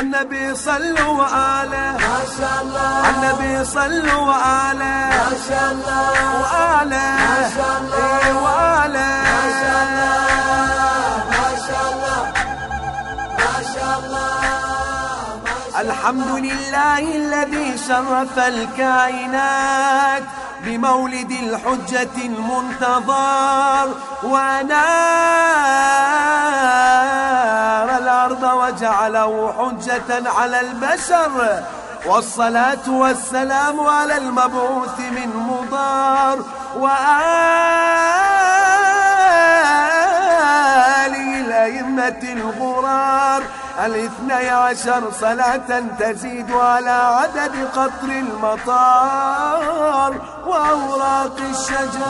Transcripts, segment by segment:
النبي صلوا وآله. ما شاء الله النبي صلوا وآله. ما شاء الله وآله. ما شاء الله إيه وآله. الحمد لله الذي شرف الكائنات بمولد الحجة المنتظر ونار الأرض وجعله حجة على البشر والصلاة والسلام على المبعوث من مضار وآله الأئمة الغرار الاثني عشر صلاة تزيد على عدد قطر المطار وأوراق الشجر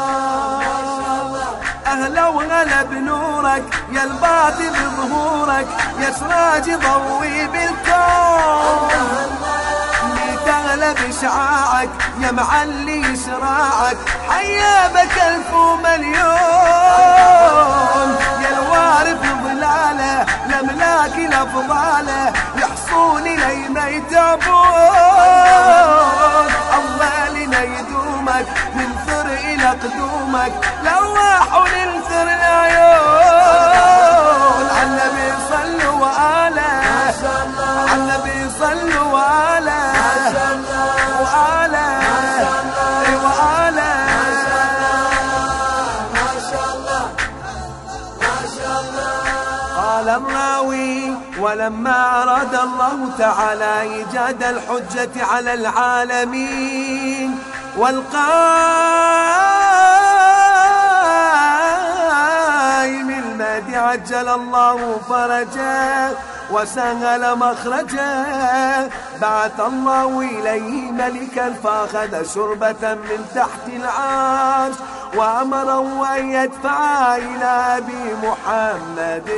أهلا وهلا بنورك يا الباطل بظهورك يا سراج ضوي بالكون تغلب شعاعك يا معلي شراعك حيا بك الف مليون الافضاله يحصون لي ما يتعبون الله لنا يدومك ننثر إلى قدومك. لواح وننثر العيون. على النبي صلوا وآله. على النبي صلوا قال الراوي ولما أراد الله تعالى إيجاد الحجة على العالمين. والقائم المهدي عجل الله فرجه وسهل مخرجه. بعث الله إليه ملكا فأخذ شربة من تحت العرش وأمره أن يدفع إلى أبي محمد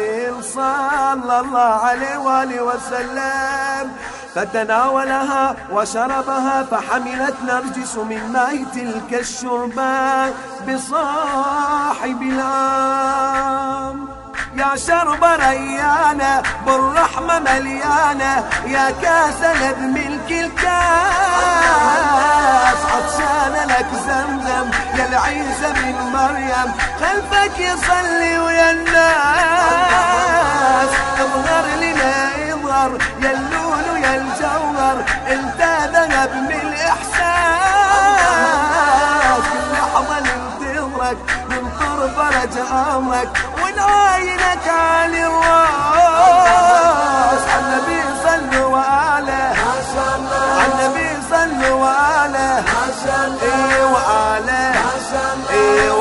صلى الله عليه وآله وسلم. فتناولها وشربها فحملت نرجس من ماء تلك الشربة بصاحب العام. يا شرب ريانة بالرحمة مليانة يا كاس ملك الكاس. عطشانة لك زمزم يا العيسى بن مريم خلفك يصلي ويا الناس. اظهر لنا اظهر يا اللول يا الجوهر انت ذهب من الاحساس كل لحظة ننتظرك ننطر فرج امرك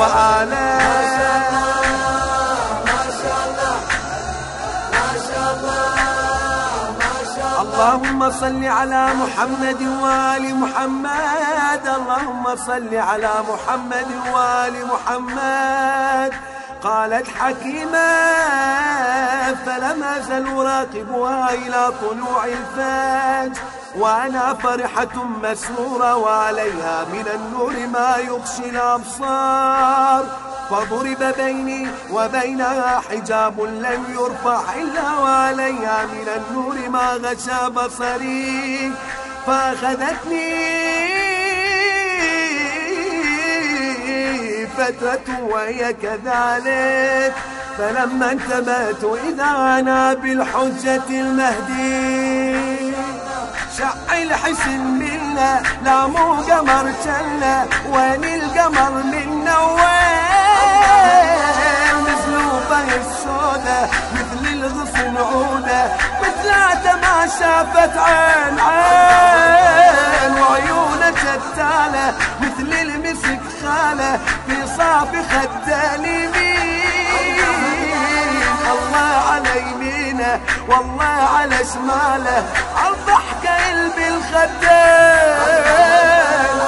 وآله ما شاء الله ما شاء الله اللهم صل على محمد وآل محمد. اللهم صل على محمد وآل محمد. قالت حكيمة فلم أزل أراقبها إلى طلوع الفجر. وأنا فرحة مسرورة وعليها من النور ما يغشي الأبصار. فضرب بيني وبينها حجاب لم يرفع إلا وعليها من النور ما غشى بصري. فأخذتني فترة وهي كذلك. فلما انتبهت إذا أنا بالحجة المهدي شع الحسن منا. لا مو قمر جنة وين القمر منا؟ وين؟ مزلوبة السودة مثل الغصن عودة مثلاته ما شافت عين عين. وعيونه شتالة مثل المسك خالة في صافي خده اليمين الله على والله على شماله عالضحكة قلبي الخدام.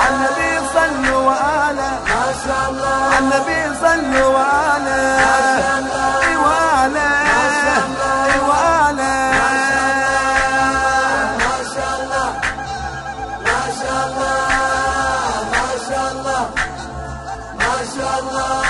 عالنبي صلوا وآله. ما شاء الله. عالنبي صلوا وآله. ما شاء الله. Allah